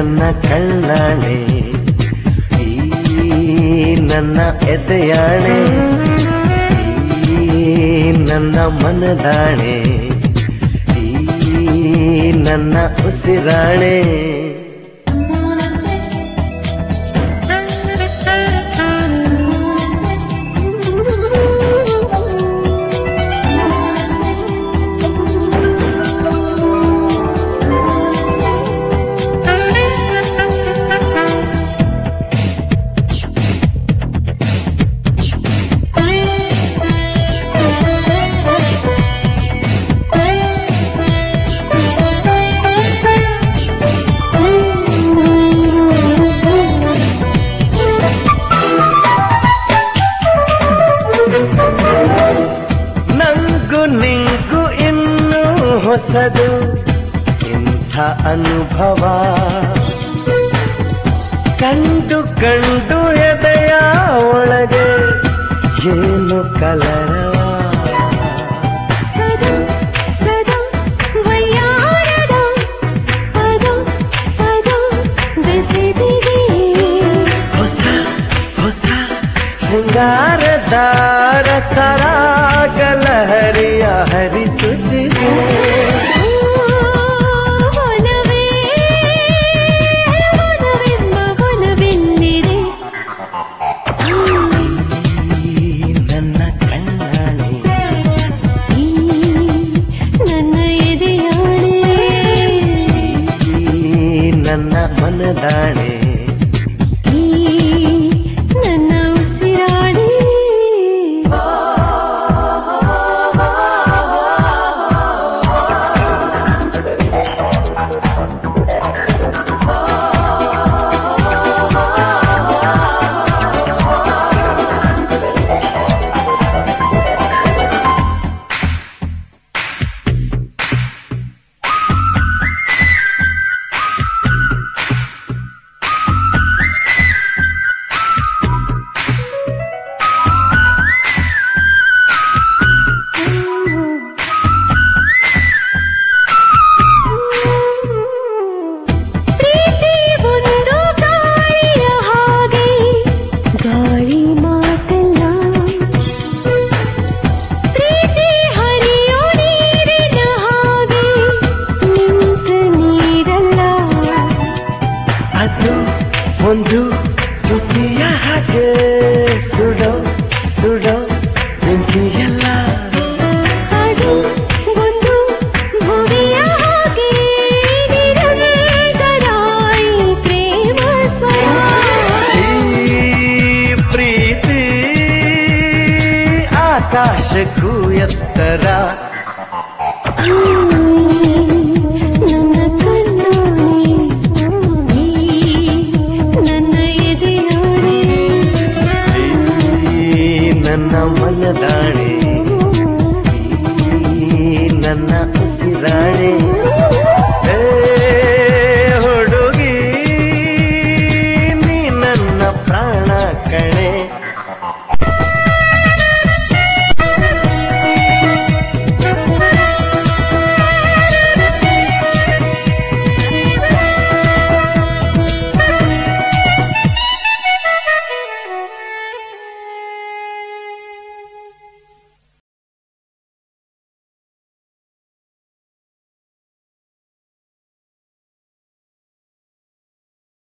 ನನ್ನ ಕಳ್ಳಾಣೆ ಈ ನನ್ನ ಎದೆಯಾಣೆ ಈ ನನ್ನ ಮನದಾಣೆ ಈ ನನ್ನ ಉಸಿರಾಣೆ. ಇಂಥ ಅನುಭವ. ಕಂಡು ಕಂಡು ಎದೆಯ ಒಳಗೆ ಏನು ಕಲರವ? ಸದಾ ಸದಾ ವಯ್ಯಾರದ ಪದ ಪದ ಬೆಸೆದಿದೆ. ಹೊಸ ಹೊಸ ಶೃಂಗಾರದಾರ ಸರಾಗಲಹರಿಯ ನನ್ನ ಮನದಾಣೆ ಆಸೆಗೂ ಎತ್ತರ ನನ್ನ ಮನದಾಣೆ ನನ್ನ ಉಸಿರಾಣೆ. ಹುಡುಗಿ ನೀ ನನ್ನ ಪ್ರಾಣ ಕಣೆ.